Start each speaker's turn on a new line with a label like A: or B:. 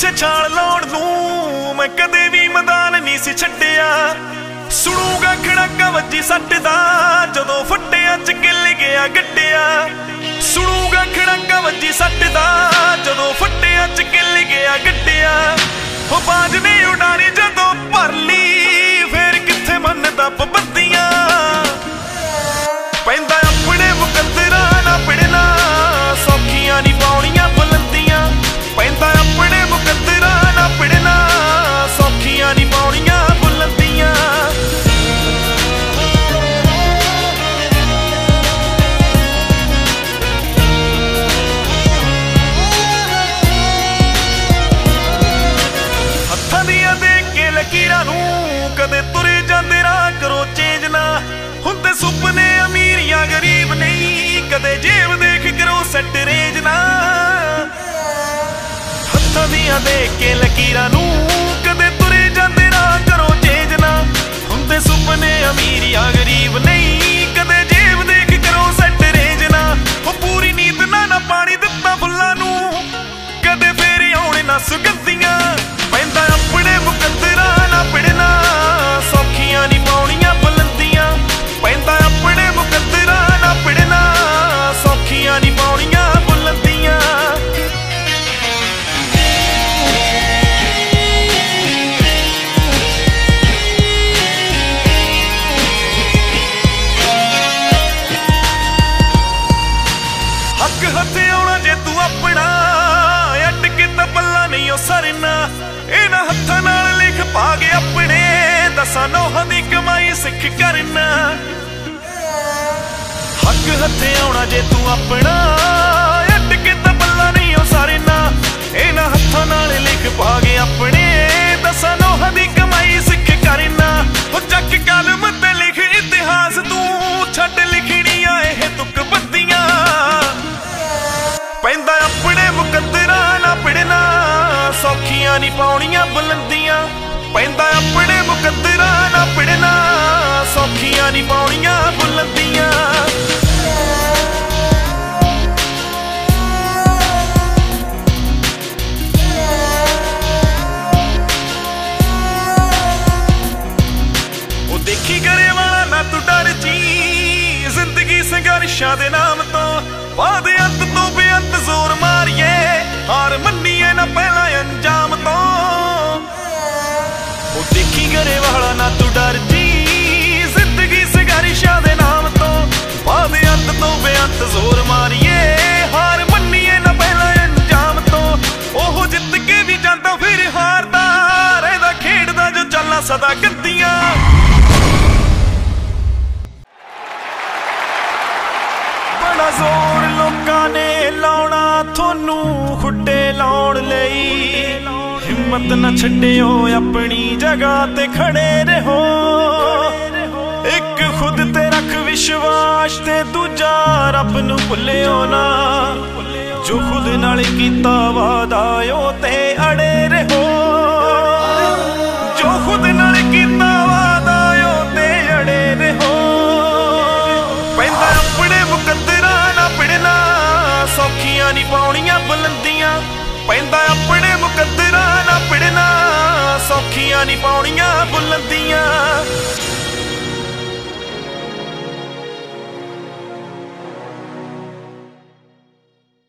A: ਛਾਲ ਲਾਉਣ ਨੂੰ ਮੈਂ ਕਦੇ ਵੀ ਮੈਦਾਨ ਨਹੀਂ ਸੀ ਛੱਡਿਆ। ਸੁਣੂਗਾ ਖੜਾਕਾ ਵੱਜੀ ਸੱਟ ਦਾ, ਜਦੋਂ ਫੱਟਿਆਂ ਚ ਗਿੱਲ ਗਿਆ ਗੱਡਿਆ। ਸੁਣੂਗਾ ਖੜਾਕਾ ਵੱਜੀ ਸੱਟ ਦਾ, ਜਦੋਂ ਫੱਟਿਆਂ ਚ ਗਿੱਲ ਗਿਆ ਗੱਡਿਆ। ਉਹ ਬਾਜ ਨੇ ਉਡਾਰੀ ਜਦੋਂ ਸੈੱਟ ਰੇਂਜ ਨਾ। ਹੱਥਾਂ ਦੀਆਂ ਦੇਖ ਕੇ ਲਕੀਰਾਂ ਨੂੰ ਕਦੇ ਤੁਰੇ ਜਾਂਦੇ ਰਾਹ ਕਰੋ ਚੇਂਜ ਨਾ। ਹੁੰਦੇ ਸੁਪਨੇ ਅਮੀਰ ਜਾਂ ਗਰੀਬ ਨਹੀਂ। ਹੱਕ ਹੱਥੇ ਆਉਣਾ ਜੇ ਤੂੰ ਆਪਣਾ। ਅੱਡ ਕੇ ਤਾਂ ਪੱਲਾ ਨਹੀਂ ਉਹ ਸਰਨਾ। ਇਹਨਾਂ ਹੱਥਾਂ ਨਾਲ ਲਿਖ ਪਾ ਕੇ ਆਪਣੇ। ਦਸਾਂ ਨੋਹਾਂ ਦੀ ਕਮਾਈ ਸਿੱਖ ਕਰਨਾ। ਹੱਕ ਹੱਥੇ ਆਉਣਾ ਜੇ ਤੂੰ ਆਪਣਾ। ਸੌਖੀਆਂ ਨਹੀਂ ਪਾਉਣੀਆਂ ਬੁਲੰਦੀਆਂ। ਪੈਂਦਾ ਆਪਣੇ ਮੁਕੱਦਰਾਂ ਨਾ ਪੜਨਾ। ਸੌਖੀਆਂ ਨਹੀਂ ਪਾਉਣੀਆਂ ਬੁਲੰਦੀਆਂ। ਉਹ ਦੇਖੀ ਕਰੇ ਵਾਲਾ ਨਾ ਤੂੰ ਡਰ ਜੀ। ਜ਼ਿੰਦਗੀ ਸੰਘਰਸ਼ਾਂ ਦੇ ਨਾਮ ਤੋਂ ਬਾਅਦ ਅੰਤ ਤੋਂ ਬੇਅੰਤ ਜ਼ੋਰ ਦੇਖੀ ਨਾ ਤੂੰ ਡਰ ਜੀ ਜ਼ਿੰਦਗੀ ਸੰਘਰਸ਼ਾਂ ਦੇ ਨਾਮ ਤੋਂ। ਬਾਅਦ ਅੰਤ ਤੋਂ ਬੇਅੰਤ ਜ਼ੋਰ ਮਾਰੀਏ, ਹਾਰ ਮੰਨੀਏ ਨਾ ਪਹਿਲਾਂ ਅੰਜਾਮ ਤੋਂ। ਉਹ ਜਿੱਤ ਕੇ ਵੀ ਜਾਂਦਾ ਫਿਰ ਹਾਰਦਾ, ਰਹਿਦਾ ਖੇਡਦਾ ਜੋ ਚੱਲਾਂ ਸਦਾ ਗੰਦੀਆਂ। ਬੜਾ ਜ਼ੋਰ ਲੋਕਾਂ ਨੇ ਲਾਉਣਾ, ਤੁਹਾਨੂੰ ਖੁੱਡੇ ਲਾਉਣ ਹਿੰਮਤ ਨਾ ਛੱਡਿਓ ਆਪਣੀ ਜਗ੍ਹਾ ਤੇ ਖੜੇ ਰਹੋ। ਇੱਕ ਖੁਦ ਤੇ ਰੱਖ ਵਿਸ਼ਵਾਸ ਤੇ ਦੂਜਾ ਰੱਬ ਨੂੰ ਭੁੱਲਿਓ ਨਾ। ਜੋ ਖੁਦ ਨਾਲ ਕੀਤਾ ਵਾਦਾ ਉਹ ਤੇ ਅੜੇ ਰਹੋ। ਜੋ ਖੁਦ ਨਾਲ ਕੀਤਾ ਵਾਦਾ ਉਹ ਤੇ ਅੜੇ ਰਹੋ। ਪੈਂਦਾ ਆਪਣੇ ਮੁਕੱਦਰਾਂ ਨਾ ਪੜਨਾ ਸੌਖੀਆਂ ਨਹੀਂ ਪਾਉਣੀਆਂ ਬੁਲੰਦੀਆਂ। ਪੈਂਦਾ ਅੱਖੀਆਂ ਨਹੀਂ ਪਾਉਣੀਆਂ ਬੁਲੰਦੀਆਂ